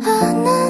花